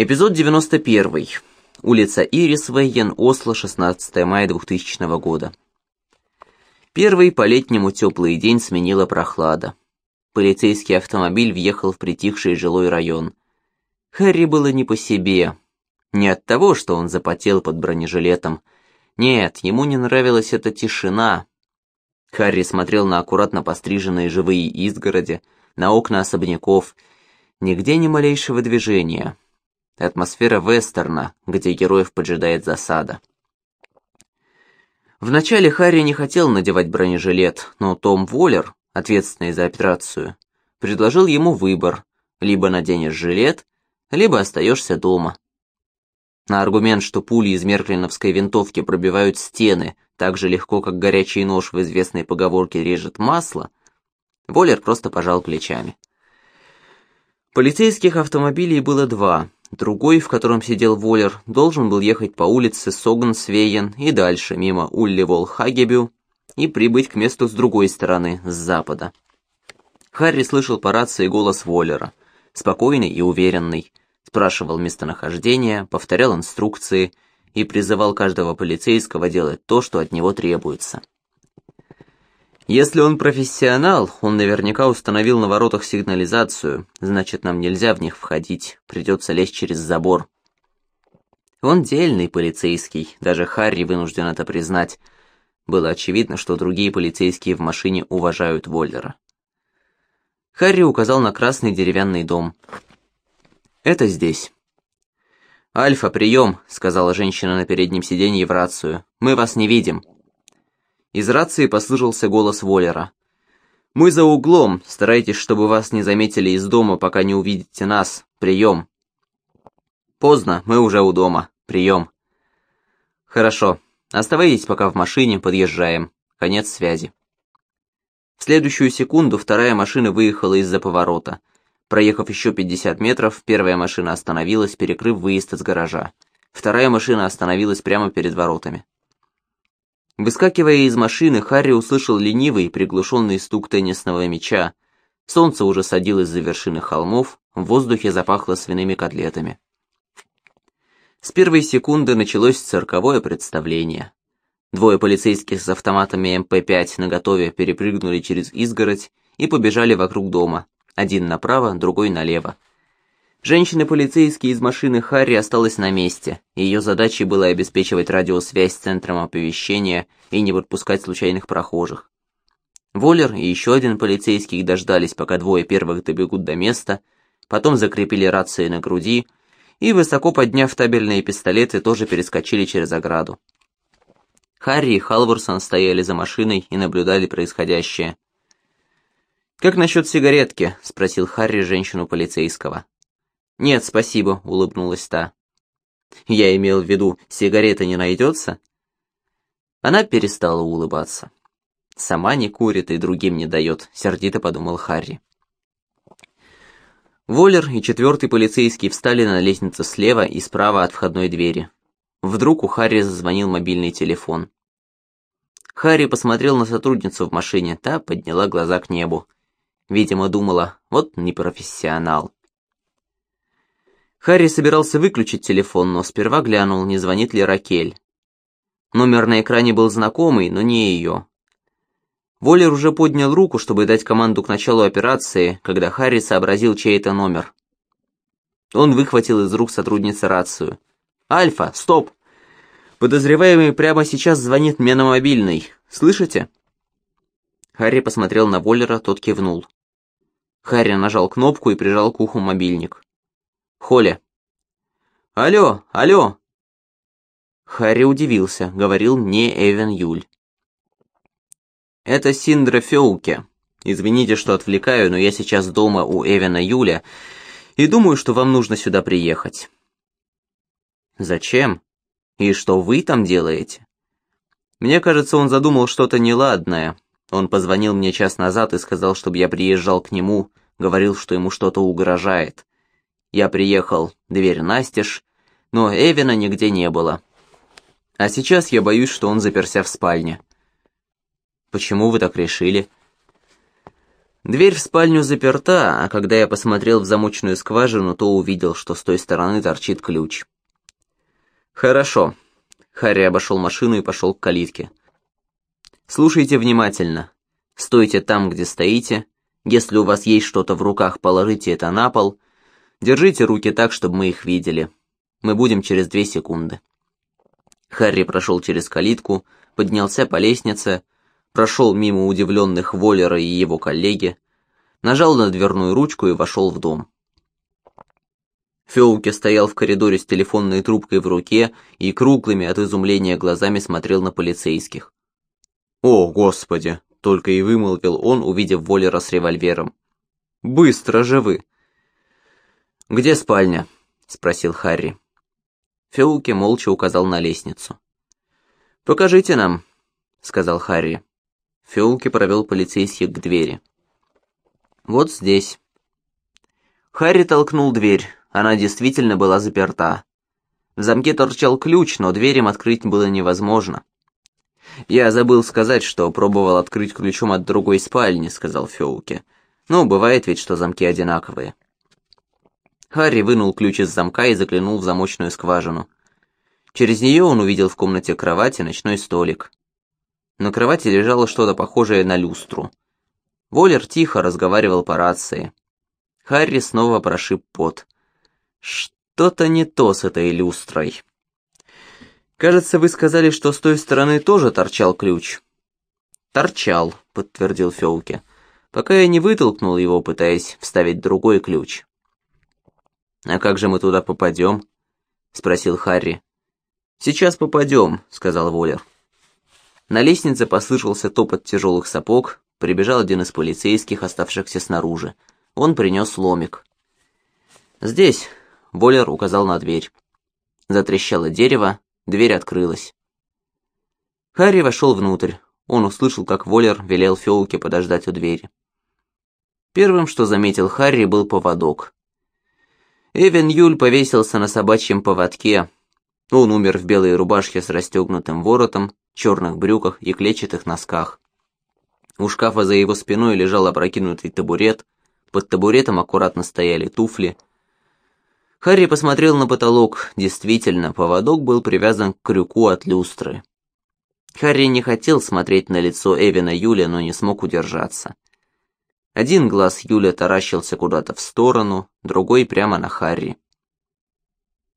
Эпизод 91. Улица Ирис, Вейен, Осло, 16 мая 2000 года. Первый по-летнему теплый день сменила прохлада. Полицейский автомобиль въехал в притихший жилой район. Харри было не по себе. Не от того, что он запотел под бронежилетом. Нет, ему не нравилась эта тишина. Харри смотрел на аккуратно постриженные живые изгороди, на окна особняков. Нигде ни малейшего движения. Атмосфера вестерна, где героев поджидает засада. Вначале Харри не хотел надевать бронежилет, но Том Воллер, ответственный за операцию, предложил ему выбор, либо наденешь жилет, либо остаешься дома. На аргумент, что пули из мерклиновской винтовки пробивают стены так же легко, как горячий нож в известной поговорке режет масло, Воллер просто пожал плечами. Полицейских автомобилей было два. Другой, в котором сидел Воллер, должен был ехать по улице Соган-Свейен и дальше, мимо Улли-Вол-Хагебю, и прибыть к месту с другой стороны, с запада. Харри слышал по рации голос Воллера, спокойный и уверенный, спрашивал местонахождение, повторял инструкции и призывал каждого полицейского делать то, что от него требуется. Если он профессионал, он наверняка установил на воротах сигнализацию, значит, нам нельзя в них входить, придется лезть через забор. Он дельный полицейский, даже Харри вынужден это признать. Было очевидно, что другие полицейские в машине уважают Воллера. Харри указал на красный деревянный дом. «Это здесь». «Альфа, прием», — сказала женщина на переднем сиденье в рацию. «Мы вас не видим». Из рации послышался голос Воллера. «Мы за углом. Старайтесь, чтобы вас не заметили из дома, пока не увидите нас. Прием». «Поздно. Мы уже у дома. Прием». «Хорошо. Оставайтесь пока в машине. Подъезжаем. Конец связи». В следующую секунду вторая машина выехала из-за поворота. Проехав еще 50 метров, первая машина остановилась, перекрыв выезд из гаража. Вторая машина остановилась прямо перед воротами. Выскакивая из машины, Харри услышал ленивый, приглушенный стук теннисного мяча. Солнце уже садилось за вершины холмов, в воздухе запахло свиными котлетами. С первой секунды началось цирковое представление. Двое полицейских с автоматами МП-5 наготове перепрыгнули через изгородь и побежали вокруг дома, один направо, другой налево. Женщина-полицейский из машины Харри осталась на месте. Ее задачей было обеспечивать радиосвязь с центром оповещения и не подпускать случайных прохожих. Воллер и еще один полицейский дождались, пока двое первых добегут до места, потом закрепили рации на груди и, высоко подняв табельные пистолеты, тоже перескочили через ограду. Харри и Халворсон стояли за машиной и наблюдали происходящее. «Как насчет сигаретки?» — спросил Харри женщину полицейского. «Нет, спасибо», — улыбнулась та. «Я имел в виду, сигарета не найдется?» Она перестала улыбаться. «Сама не курит и другим не дает», — сердито подумал Харри. Воллер и четвертый полицейский встали на лестнице слева и справа от входной двери. Вдруг у Харри зазвонил мобильный телефон. Харри посмотрел на сотрудницу в машине, та подняла глаза к небу. Видимо, думала, вот непрофессионал. Харри собирался выключить телефон, но сперва глянул, не звонит ли Ракель. Номер на экране был знакомый, но не ее. Воллер уже поднял руку, чтобы дать команду к началу операции, когда Харри сообразил чей-то номер. Он выхватил из рук сотрудницы рацию. «Альфа, стоп! Подозреваемый прямо сейчас звонит мне на мобильный. Слышите?» Харри посмотрел на Воллера, тот кивнул. Харри нажал кнопку и прижал к уху мобильник. Холя. «Алло, алло!» Харри удивился, говорил не Эвен Юль. «Это Синдра Феуке. Извините, что отвлекаю, но я сейчас дома у Эвена Юля и думаю, что вам нужно сюда приехать». «Зачем? И что вы там делаете?» Мне кажется, он задумал что-то неладное. Он позвонил мне час назад и сказал, чтобы я приезжал к нему, говорил, что ему что-то угрожает. Я приехал, дверь настежь, но Эвина нигде не было. А сейчас я боюсь, что он заперся в спальне. Почему вы так решили? Дверь в спальню заперта, а когда я посмотрел в замочную скважину, то увидел, что с той стороны торчит ключ. «Хорошо». Харри обошел машину и пошел к калитке. «Слушайте внимательно. Стойте там, где стоите. Если у вас есть что-то в руках, положите это на пол. Держите руки так, чтобы мы их видели. Мы будем через две секунды». Харри прошел через калитку, поднялся по лестнице, прошел мимо удивленных Воллера и его коллеги, нажал на дверную ручку и вошел в дом. Феуке стоял в коридоре с телефонной трубкой в руке и круглыми от изумления глазами смотрел на полицейских. «О, Господи!» — только и вымолвил он, увидев Воллера с револьвером. «Быстро же вы!» «Где спальня?» — спросил Харри. Феуке молча указал на лестницу. «Покажите нам», — сказал Харри. Феулки провел полицейских к двери. «Вот здесь». Харри толкнул дверь, она действительно была заперта. В замке торчал ключ, но дверь им открыть было невозможно. «Я забыл сказать, что пробовал открыть ключом от другой спальни», — сказал Феуке. «Ну, бывает ведь, что замки одинаковые». Харри вынул ключ из замка и заглянул в замочную скважину. Через нее он увидел в комнате кровать и ночной столик. На кровати лежало что-то похожее на люстру. Воллер тихо разговаривал по рации. Харри снова прошиб пот. Что-то не то с этой люстрой. «Кажется, вы сказали, что с той стороны тоже торчал ключ». «Торчал», — подтвердил Фёлке, пока я не вытолкнул его, пытаясь вставить другой ключ. «А как же мы туда попадем?» — спросил Харри. «Сейчас попадем», — сказал Воллер. На лестнице послышался топот тяжелых сапог, прибежал один из полицейских, оставшихся снаружи. Он принес ломик. «Здесь», — Воллер указал на дверь. Затрещало дерево, дверь открылась. Харри вошел внутрь. Он услышал, как Воллер велел Феуке подождать у двери. Первым, что заметил Харри, был поводок. Эвен Юль повесился на собачьем поводке. Он умер в белой рубашке с расстегнутым воротом, черных брюках и клетчатых носках. У шкафа за его спиной лежал опрокинутый табурет, под табуретом аккуратно стояли туфли. Харри посмотрел на потолок, действительно, поводок был привязан к крюку от люстры. Харри не хотел смотреть на лицо Эвина Юля, но не смог удержаться. Один глаз Юля таращился куда-то в сторону, другой прямо на Харри.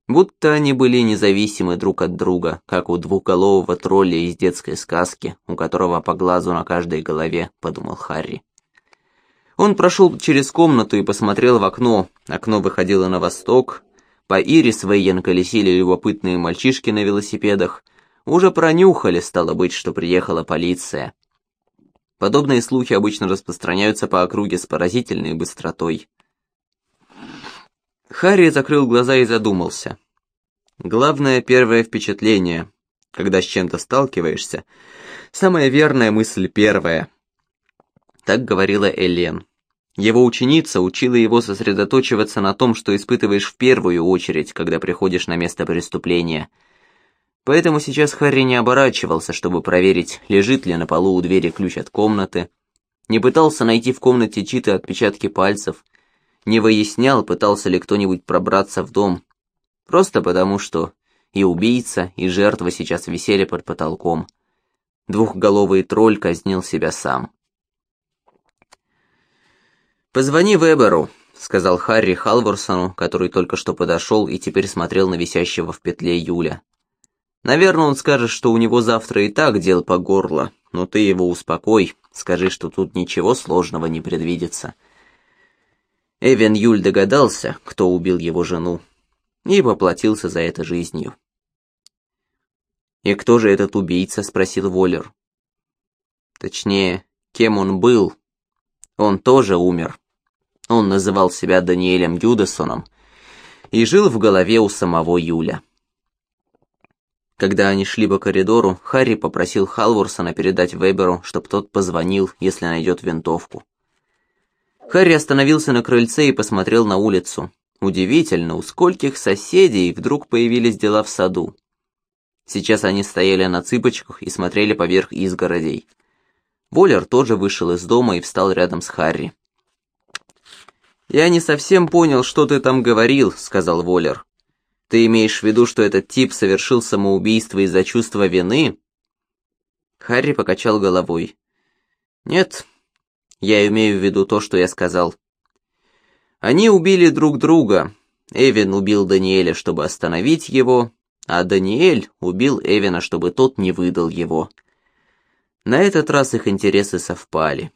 Будто они были независимы друг от друга, как у двухголового тролля из детской сказки, у которого по глазу на каждой голове, подумал Харри. Он прошел через комнату и посмотрел в окно. Окно выходило на восток. По Ирис Вейен колесили любопытные мальчишки на велосипедах. Уже пронюхали, стало быть, что приехала полиция. Подобные слухи обычно распространяются по округе с поразительной быстротой. Харри закрыл глаза и задумался. Главное первое впечатление, когда с чем-то сталкиваешься, самая верная мысль первая. Так говорила Элен. Его ученица учила его сосредоточиваться на том, что испытываешь в первую очередь, когда приходишь на место преступления. Поэтому сейчас Харри не оборачивался, чтобы проверить, лежит ли на полу у двери ключ от комнаты, не пытался найти в комнате чьи-то отпечатки пальцев, не выяснял, пытался ли кто-нибудь пробраться в дом. Просто потому, что и убийца, и жертва сейчас висели под потолком. Двухголовый тролль казнил себя сам. «Позвони Веберу», — сказал Харри Халворсону, который только что подошел и теперь смотрел на висящего в петле Юля. «Наверное, он скажет, что у него завтра и так дел по горло, но ты его успокой, скажи, что тут ничего сложного не предвидится». Эвен Юль догадался, кто убил его жену, и поплатился за это жизнью. «И кто же этот убийца?» — спросил Воллер. Точнее, кем он был? Он тоже умер. Он называл себя Даниэлем Юдасоном и жил в голове у самого Юля. Когда они шли по коридору, Харри попросил Халворсона передать Веберу, чтобы тот позвонил, если найдет винтовку. Харри остановился на крыльце и посмотрел на улицу. Удивительно, у скольких соседей вдруг появились дела в саду. Сейчас они стояли на цыпочках и смотрели поверх изгородей. Воллер тоже вышел из дома и встал рядом с Харри. «Я не совсем понял, что ты там говорил», — сказал Воллер. «Ты имеешь в виду, что этот тип совершил самоубийство из-за чувства вины?» Харри покачал головой. «Нет, я имею в виду то, что я сказал. Они убили друг друга. Эвин убил Даниэля, чтобы остановить его, а Даниэль убил Эвина, чтобы тот не выдал его. На этот раз их интересы совпали».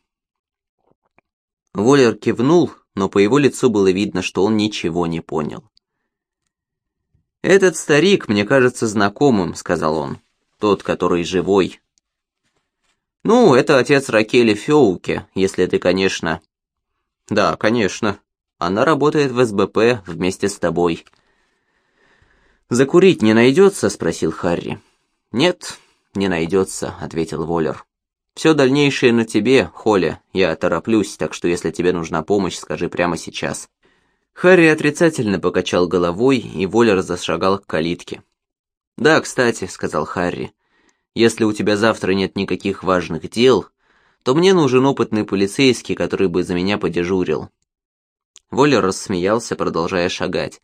Воллер кивнул, но по его лицу было видно, что он ничего не понял. «Этот старик мне кажется знакомым», — сказал он. «Тот, который живой». «Ну, это отец Ракели Феуке, если ты, конечно...» «Да, конечно. Она работает в СБП вместе с тобой». «Закурить не найдется?» — спросил Харри. «Нет, не найдется», — ответил Воллер. Все дальнейшее на тебе, Холя. Я тороплюсь, так что если тебе нужна помощь, скажи прямо сейчас». Харри отрицательно покачал головой, и Воллер зашагал к калитке. «Да, кстати», — сказал Харри, — «если у тебя завтра нет никаких важных дел, то мне нужен опытный полицейский, который бы за меня подежурил». Воллер рассмеялся, продолжая шагать.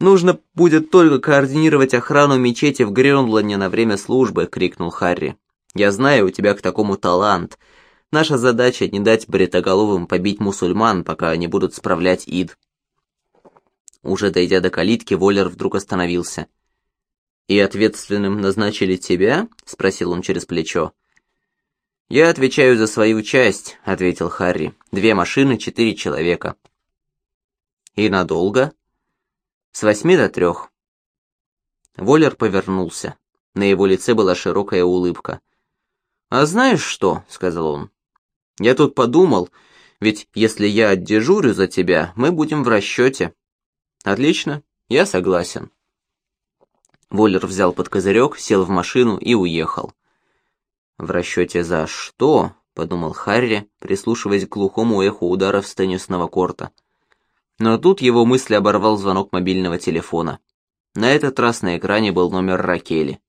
«Нужно будет только координировать охрану мечети в Грёнлане на время службы», — крикнул Харри. Я знаю, у тебя к такому талант. Наша задача не дать бритоголовым побить мусульман, пока они будут справлять ид. Уже дойдя до калитки, Воллер вдруг остановился. «И ответственным назначили тебя?» — спросил он через плечо. «Я отвечаю за свою часть», — ответил Харри. «Две машины, четыре человека». «И надолго?» «С восьми до трех». Воллер повернулся. На его лице была широкая улыбка. «А знаешь что?» — сказал он. «Я тут подумал, ведь если я отдежурю за тебя, мы будем в расчете». «Отлично, я согласен». Воллер взял под козырек, сел в машину и уехал. «В расчете за что?» — подумал Харри, прислушиваясь к глухому эху ударов с теннисного корта. Но тут его мысли оборвал звонок мобильного телефона. На этот раз на экране был номер Ракели.